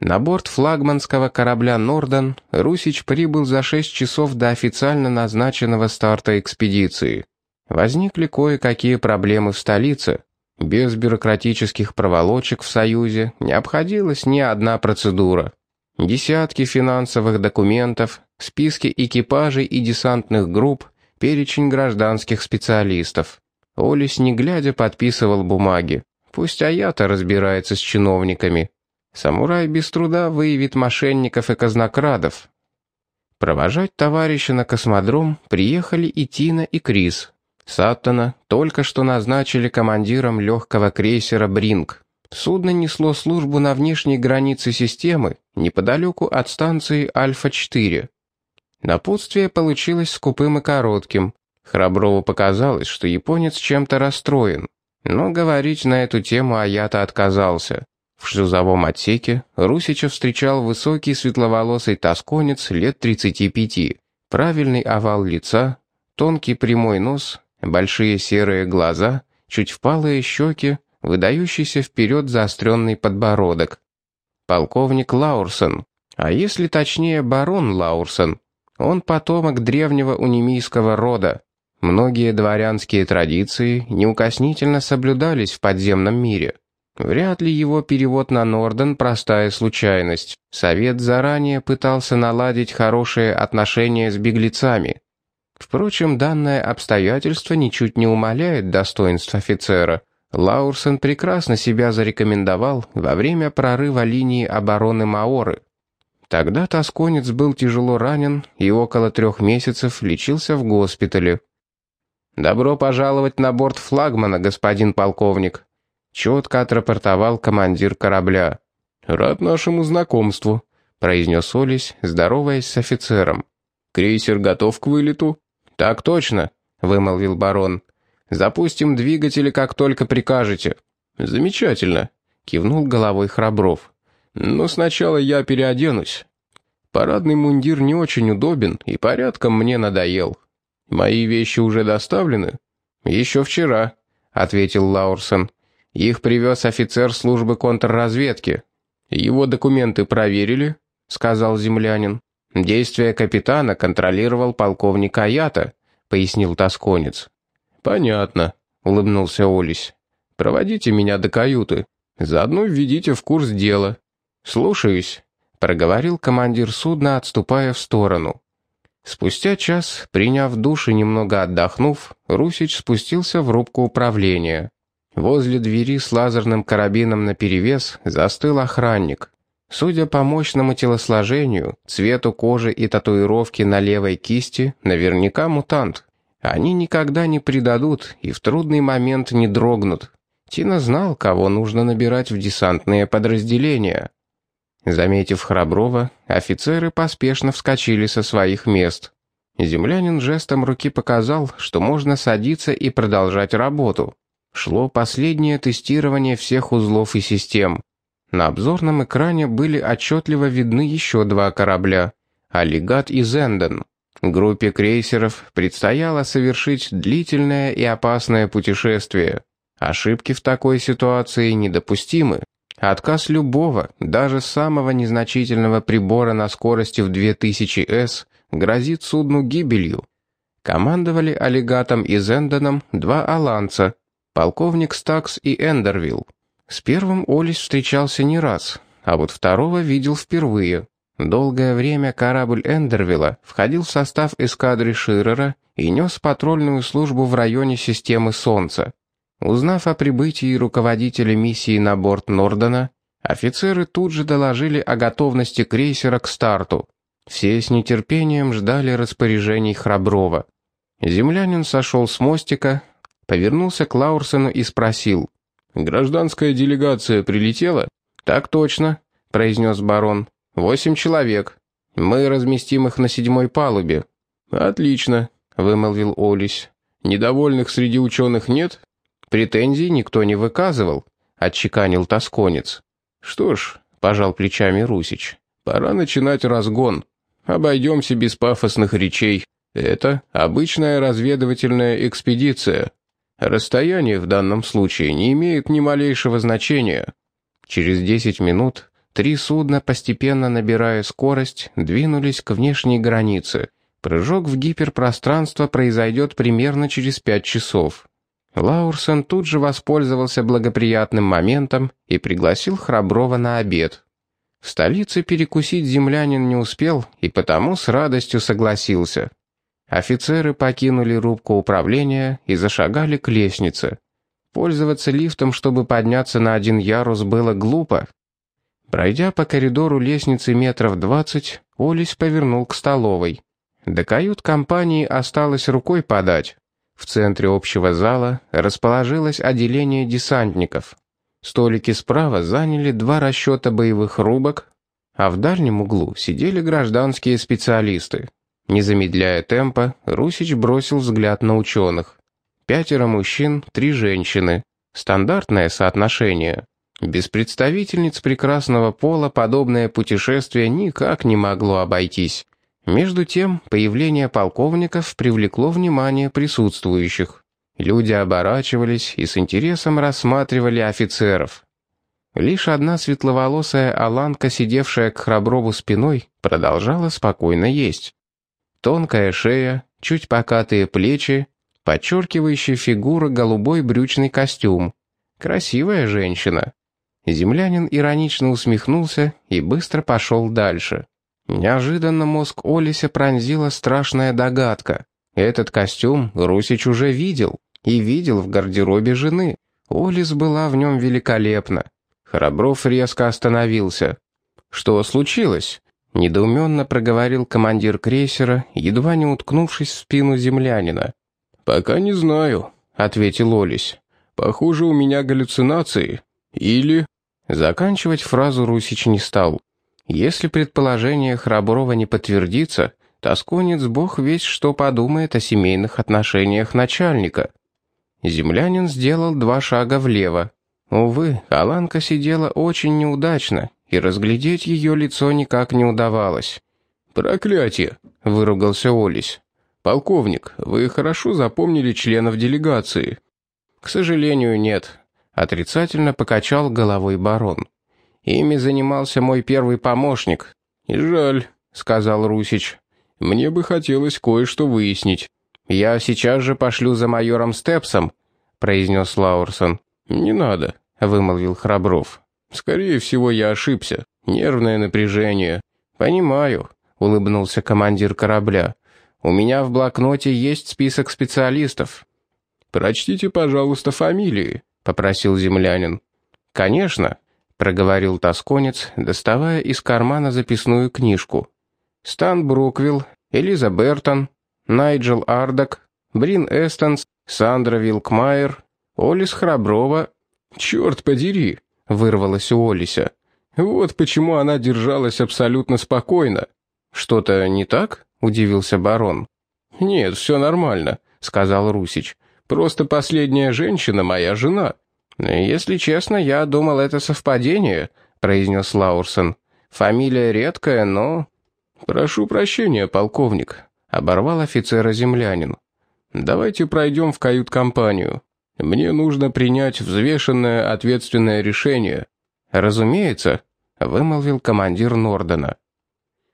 На борт флагманского корабля «Норден» Русич прибыл за 6 часов до официально назначенного старта экспедиции. Возникли кое-какие проблемы в столице. Без бюрократических проволочек в Союзе не обходилась ни одна процедура. Десятки финансовых документов, списки экипажей и десантных групп, перечень гражданских специалистов. Олис, не глядя, подписывал бумаги. Пусть Аята разбирается с чиновниками. Самурай без труда выявит мошенников и казнокрадов. Провожать товарища на космодром приехали и Тина, и Крис. Саттона только что назначили командиром легкого крейсера «Бринг». Судно несло службу на внешней границе системы, неподалеку от станции Альфа-4. Напутствие получилось скупым и коротким. Храброву показалось, что японец чем-то расстроен. Но говорить на эту тему Аята отказался. В шлюзовом отсеке Русича встречал высокий светловолосый тосконец лет 35. Правильный овал лица, тонкий прямой нос, большие серые глаза, чуть впалые щеки, выдающийся вперед заостренный подбородок. Полковник Лаурсон, а если точнее барон Лаурсон, он потомок древнего унемийского рода. Многие дворянские традиции неукоснительно соблюдались в подземном мире. Вряд ли его перевод на Норден простая случайность. Совет заранее пытался наладить хорошие отношения с беглецами. Впрочем, данное обстоятельство ничуть не умаляет достоинств офицера. Лаурсон прекрасно себя зарекомендовал во время прорыва линии обороны Маоры. Тогда тосконец был тяжело ранен и около трех месяцев лечился в госпитале. «Добро пожаловать на борт флагмана, господин полковник», — четко отрапортовал командир корабля. «Рад нашему знакомству», — произнес Олесь, здороваясь с офицером. «Крейсер готов к вылету?» «Так точно», — вымолвил барон. «Запустим двигатели, как только прикажете». «Замечательно», — кивнул головой Храбров. Но сначала я переоденусь. Парадный мундир не очень удобен и порядком мне надоел. Мои вещи уже доставлены? Еще вчера, ответил Лаурсон. Их привез офицер службы контрразведки. Его документы проверили, сказал землянин. Действия капитана контролировал полковник Аята, пояснил тосконец. Понятно, улыбнулся Олесь. Проводите меня до каюты. Заодно введите в курс дела. «Слушаюсь», — проговорил командир судна, отступая в сторону. Спустя час, приняв душ и немного отдохнув, Русич спустился в рубку управления. Возле двери с лазерным карабином наперевес застыл охранник. Судя по мощному телосложению, цвету кожи и татуировке на левой кисти, наверняка мутант. Они никогда не предадут и в трудный момент не дрогнут. Тина знал, кого нужно набирать в десантные подразделения. Заметив Храброва, офицеры поспешно вскочили со своих мест. Землянин жестом руки показал, что можно садиться и продолжать работу. Шло последнее тестирование всех узлов и систем. На обзорном экране были отчетливо видны еще два корабля — «Аллигат» и «Зенден». Группе крейсеров предстояло совершить длительное и опасное путешествие. Ошибки в такой ситуации недопустимы. Отказ любого, даже самого незначительного прибора на скорости в 2000 С грозит судну гибелью. Командовали аллигатом и Зендоном два аланца, полковник Стакс и Эндервилл. С первым Олис встречался не раз, а вот второго видел впервые. Долгое время корабль Эндервилла входил в состав эскадры Ширера и нес патрульную службу в районе системы Солнца. Узнав о прибытии руководителя миссии на борт Нордена, офицеры тут же доложили о готовности крейсера к старту. Все с нетерпением ждали распоряжений Храброва. Землянин сошел с мостика, повернулся к Лаурсену и спросил. «Гражданская делегация прилетела?» «Так точно», — произнес барон. «Восемь человек. Мы разместим их на седьмой палубе». «Отлично», — вымолвил Олесь. «Недовольных среди ученых нет?» Претензий никто не выказывал, отчеканил тосконец. Что ж, пожал плечами Русич, пора начинать разгон. Обойдемся без пафосных речей. Это обычная разведывательная экспедиция. Расстояние в данном случае не имеет ни малейшего значения. Через десять минут три судна, постепенно набирая скорость, двинулись к внешней границе. Прыжок в гиперпространство произойдет примерно через пять часов. Лаурсон тут же воспользовался благоприятным моментом и пригласил Храброва на обед. В столице перекусить землянин не успел и потому с радостью согласился. Офицеры покинули рубку управления и зашагали к лестнице. Пользоваться лифтом, чтобы подняться на один ярус, было глупо. Пройдя по коридору лестницы метров двадцать, Олесь повернул к столовой. До кают-компании осталось рукой подать. В центре общего зала расположилось отделение десантников. Столики справа заняли два расчета боевых рубок, а в дальнем углу сидели гражданские специалисты. Не замедляя темпа, Русич бросил взгляд на ученых. Пятеро мужчин, три женщины. Стандартное соотношение. Без представительниц прекрасного пола подобное путешествие никак не могло обойтись. Между тем, появление полковников привлекло внимание присутствующих. Люди оборачивались и с интересом рассматривали офицеров. Лишь одна светловолосая аланка, сидевшая к Храброву спиной, продолжала спокойно есть. Тонкая шея, чуть покатые плечи, подчеркивающая фигура голубой брючный костюм. Красивая женщина. Землянин иронично усмехнулся и быстро пошел дальше. Неожиданно мозг Олися пронзила страшная догадка. Этот костюм Русич уже видел, и видел в гардеробе жены. Олис была в нем великолепна. Храбров резко остановился. «Что случилось?» Недоуменно проговорил командир крейсера, едва не уткнувшись в спину землянина. «Пока не знаю», — ответил Олесь. «Похоже, у меня галлюцинации. Или...» Заканчивать фразу Русич не стал. Если предположение Храброва не подтвердится, тосконец бог весь что подумает о семейных отношениях начальника. Землянин сделал два шага влево. Увы, Аланка сидела очень неудачно, и разглядеть ее лицо никак не удавалось. «Проклятие!» — выругался Олесь. «Полковник, вы хорошо запомнили членов делегации?» «К сожалению, нет», — отрицательно покачал головой барон. «Ими занимался мой первый помощник». «И жаль», — сказал Русич. «Мне бы хотелось кое-что выяснить». «Я сейчас же пошлю за майором Степсом», — произнес Лаурсон. «Не надо», — вымолвил Храбров. «Скорее всего, я ошибся. Нервное напряжение». «Понимаю», — улыбнулся командир корабля. У меня в блокноте есть список специалистов. Прочтите, пожалуйста, фамилии, попросил землянин. Конечно, проговорил тосконец, доставая из кармана записную книжку. Стан Бруквилл, Элиза Бертон, Найджел Ардак, Брин Эстонс, Сандра Вилкмайер, Олис Храброва. «Черт подери!» — вырвалось у Олися. «Вот почему она держалась абсолютно спокойно. Что-то не так?» — удивился барон. «Нет, все нормально», — сказал Русич. «Просто последняя женщина моя жена». «Если честно, я думал, это совпадение», — произнес Лаурсон. «Фамилия редкая, но...» «Прошу прощения, полковник», — оборвал офицера землянин. «Давайте пройдем в кают-компанию. Мне нужно принять взвешенное ответственное решение». «Разумеется», — вымолвил командир Нордена.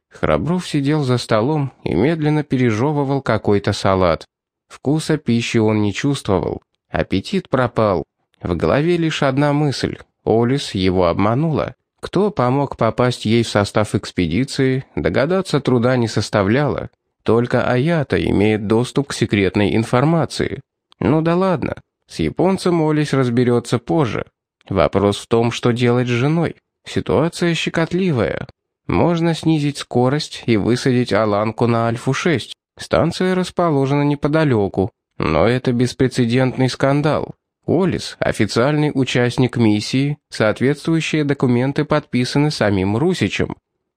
Храбров сидел за столом и медленно пережевывал какой-то салат. Вкуса пищи он не чувствовал. Аппетит пропал. В голове лишь одна мысль. Олис его обманула. Кто помог попасть ей в состав экспедиции, догадаться труда не составляло. Только Аята имеет доступ к секретной информации. Ну да ладно, с японцем Олис разберется позже. Вопрос в том, что делать с женой. Ситуация щекотливая. Можно снизить скорость и высадить Аланку на Альфу-6. Станция расположена неподалеку, но это беспрецедентный скандал. Олис – официальный участник миссии, соответствующие документы подписаны самим Русичем.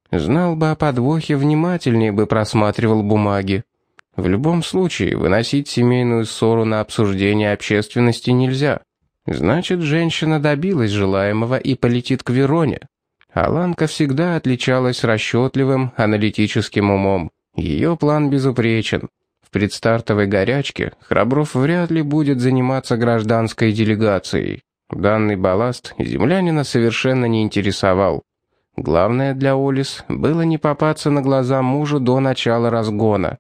Знал бы о подвохе, внимательнее бы просматривал бумаги. В любом случае, выносить семейную ссору на обсуждение общественности нельзя. Значит, женщина добилась желаемого и полетит к Вероне. Аланка всегда отличалась расчетливым, аналитическим умом. Ее план безупречен. В предстартовой горячке Храбров вряд ли будет заниматься гражданской делегацией. Данный балласт землянина совершенно не интересовал. Главное для Олис было не попасться на глаза мужу до начала разгона.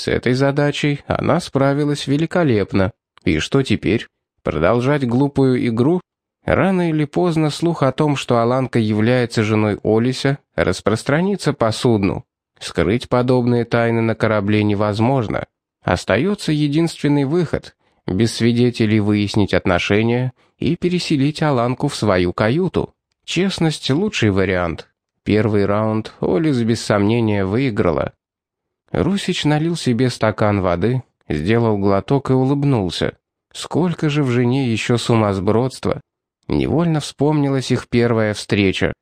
С этой задачей она справилась великолепно. И что теперь? Продолжать глупую игру? Рано или поздно слух о том, что Аланка является женой Олися, распространится по судну. Скрыть подобные тайны на корабле невозможно. Остается единственный выход — без свидетелей выяснить отношения и переселить Аланку в свою каюту. Честность — лучший вариант. Первый раунд Олис без сомнения выиграла. Русич налил себе стакан воды, сделал глоток и улыбнулся. Сколько же в жене еще сумасбродства. Невольно вспомнилась их первая встреча.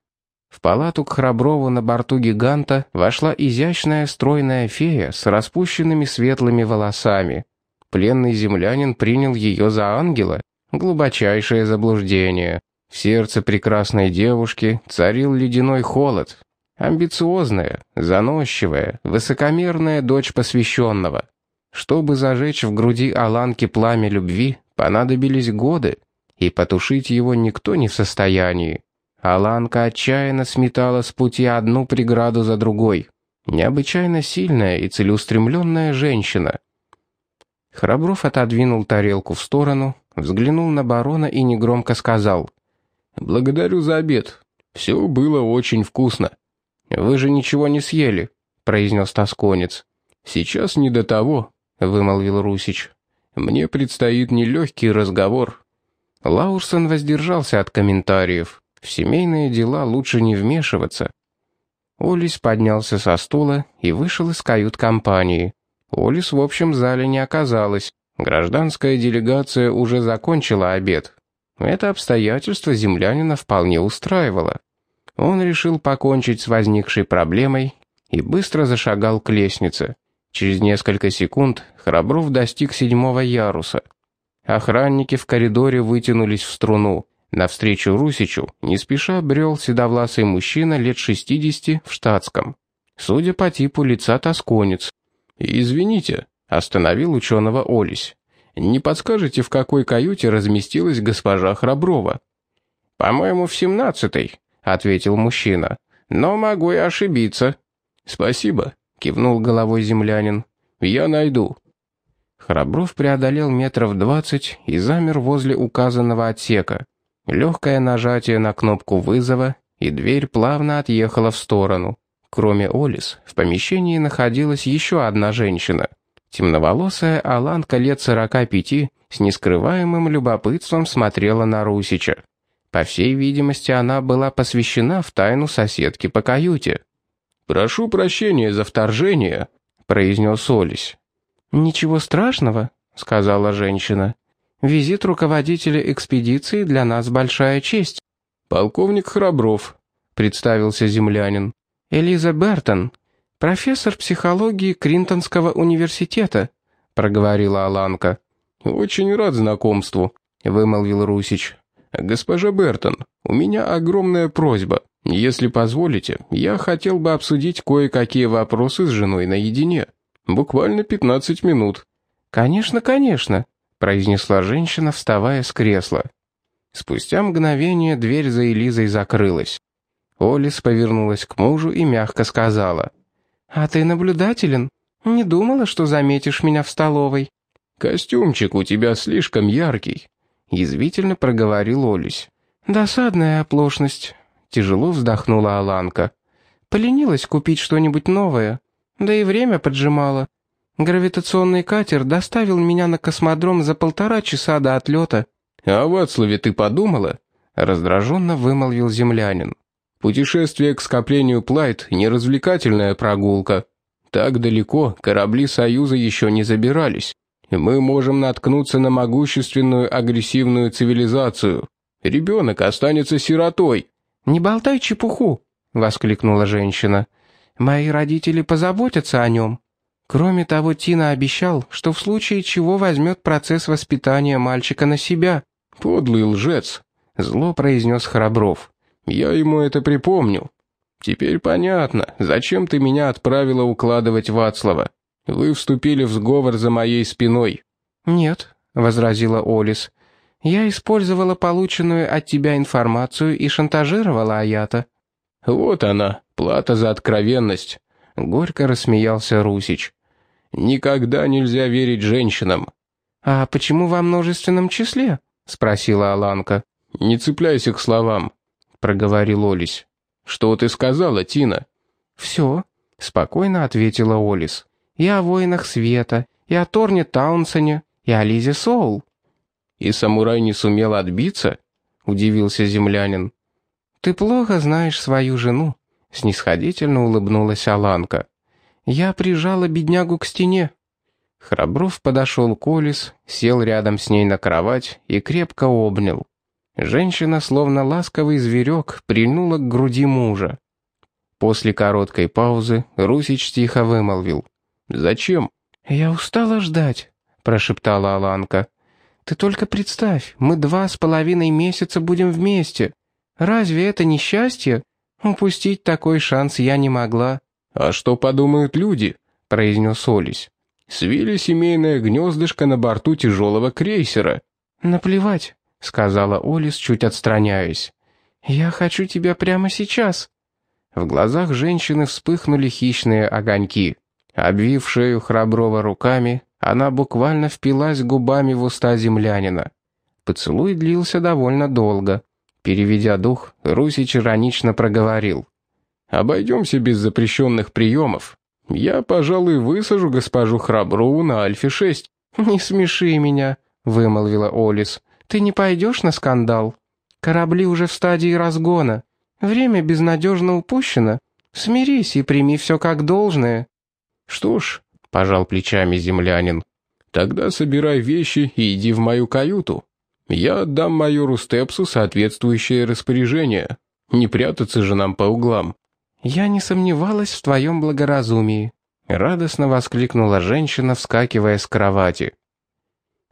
В палату к Храброву на борту гиганта вошла изящная стройная фея с распущенными светлыми волосами. Пленный землянин принял ее за ангела. Глубочайшее заблуждение. В сердце прекрасной девушки царил ледяной холод. Амбициозная, заносчивая, высокомерная дочь посвященного. Чтобы зажечь в груди Аланки пламя любви, понадобились годы, и потушить его никто не в состоянии. Аланка отчаянно сметала с пути одну преграду за другой. Необычайно сильная и целеустремленная женщина. Храбров отодвинул тарелку в сторону, взглянул на барона и негромко сказал. «Благодарю за обед. Все было очень вкусно». «Вы же ничего не съели», — произнес тосконец. «Сейчас не до того», — вымолвил Русич. «Мне предстоит нелегкий разговор». Лаурсон воздержался от комментариев. В семейные дела лучше не вмешиваться. Олис поднялся со стула и вышел из кают-компании. Олис в общем зале не оказалось. Гражданская делегация уже закончила обед. Это обстоятельство землянина вполне устраивало. Он решил покончить с возникшей проблемой и быстро зашагал к лестнице. Через несколько секунд Храбров достиг седьмого яруса. Охранники в коридоре вытянулись в струну. Навстречу Русичу не спеша брел седовласый мужчина лет шестидесяти в штатском. Судя по типу лица тосконец. «Извините», — остановил ученого Олесь. «Не подскажете, в какой каюте разместилась госпожа Храброва?» «По-моему, в семнадцатой», — ответил мужчина. «Но могу и ошибиться». «Спасибо», — кивнул головой землянин. «Я найду». Храбров преодолел метров двадцать и замер возле указанного отсека. Легкое нажатие на кнопку вызова, и дверь плавно отъехала в сторону. Кроме Олис, в помещении находилась еще одна женщина. Темноволосая Аланка лет сорока пяти с нескрываемым любопытством смотрела на Русича. По всей видимости, она была посвящена в тайну соседки по каюте. «Прошу прощения за вторжение», — произнес Олис. «Ничего страшного», — сказала женщина. Визит руководителя экспедиции для нас большая честь. Полковник Храбров, представился землянин. Элиза Бертон, профессор психологии Кринтонского университета, проговорила Аланка. Очень рад знакомству, вымолвил Русич. Госпожа Бертон, у меня огромная просьба. Если позволите, я хотел бы обсудить кое-какие вопросы с женой наедине. Буквально 15 минут. Конечно, конечно, произнесла женщина, вставая с кресла. Спустя мгновение дверь за Элизой закрылась. Олис повернулась к мужу и мягко сказала. «А ты наблюдателен? Не думала, что заметишь меня в столовой?» «Костюмчик у тебя слишком яркий», — язвительно проговорил Олис. «Досадная оплошность», — тяжело вздохнула Аланка. «Поленилась купить что-нибудь новое, да и время поджимало. Гравитационный катер доставил меня на космодром за полтора часа до отлета». «А в Вацлаве ты подумала?» — раздраженно вымолвил землянин. «Путешествие к скоплению Плайт — не развлекательная прогулка. Так далеко корабли Союза еще не забирались. Мы можем наткнуться на могущественную агрессивную цивилизацию. Ребенок останется сиротой». «Не болтай чепуху!» — воскликнула женщина. «Мои родители позаботятся о нем». Кроме того, Тина обещал, что в случае чего возьмет процесс воспитания мальчика на себя. «Подлый лжец», — зло произнес Храбров. «Я ему это припомню. Теперь понятно, зачем ты меня отправила укладывать Вацлава. Вы вступили в сговор за моей спиной». «Нет», — возразила Олис. «Я использовала полученную от тебя информацию и шантажировала Аята». Вот она, плата за откровенность. Горько рассмеялся Русич. Никогда нельзя верить женщинам. А почему во множественном числе? спросила Аланка. Не цепляйся к словам, проговорил Олесь. Что ты сказала, Тина? Все, спокойно ответила Олис. И о воинах света, и о Торне Таунсоне, и о Лизе Соул. И самурай не сумел отбиться? удивился землянин. Ты плохо знаешь свою жену, снисходительно улыбнулась Аланка. Я прижала беднягу к стене. Храбров подошел к Олис, сел рядом с ней на кровать и крепко обнял. Женщина, словно ласковый зверек, прильнула к груди мужа. После короткой паузы Русич тихо вымолвил. «Зачем?» «Я устала ждать», — прошептала Аланка. «Ты только представь, мы два с половиной месяца будем вместе. Разве это не счастье? Упустить такой шанс я не могла». «А что подумают люди?» — произнес Олесь. «Свили семейное гнездышко на борту тяжелого крейсера». «Наплевать», — сказала Олис, чуть отстраняясь. «Я хочу тебя прямо сейчас». В глазах женщины вспыхнули хищные огоньки. Обвив шею Храброва руками, она буквально впилась губами в уста землянина. Поцелуй длился довольно долго. Переведя дух, Русич иронично проговорил. «Обойдемся без запрещенных приемов. Я, пожалуй, высажу госпожу Храброву на Альфе-6». «Не смеши меня», — вымолвила Олис. «Ты не пойдешь на скандал? Корабли уже в стадии разгона. Время безнадежно упущено. Смирись и прими все как должное». «Что ж», — пожал плечами землянин, — «тогда собирай вещи и иди в мою каюту. Я отдам майору Степсу соответствующее распоряжение. Не прятаться же нам по углам». «Я не сомневалась в твоем благоразумии», — радостно воскликнула женщина, вскакивая с кровати.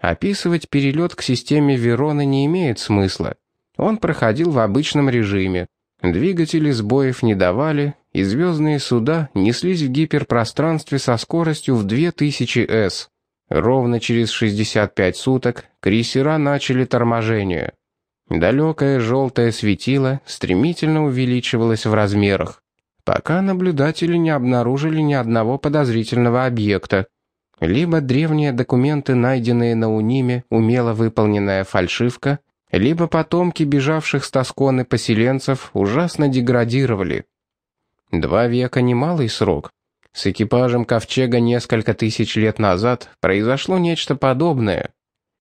Описывать перелет к системе Верона не имеет смысла. Он проходил в обычном режиме. Двигатели сбоев не давали, и звездные суда неслись в гиперпространстве со скоростью в 2000 С. Ровно через 65 суток крейсера начали торможение. Далекое желтое светило стремительно увеличивалось в размерах, пока наблюдатели не обнаружили ни одного подозрительного объекта. Либо древние документы, найденные на Униме, умело выполненная фальшивка, либо потомки бежавших с Тосконы поселенцев ужасно деградировали. Два века – немалый срок. С экипажем Ковчега несколько тысяч лет назад произошло нечто подобное.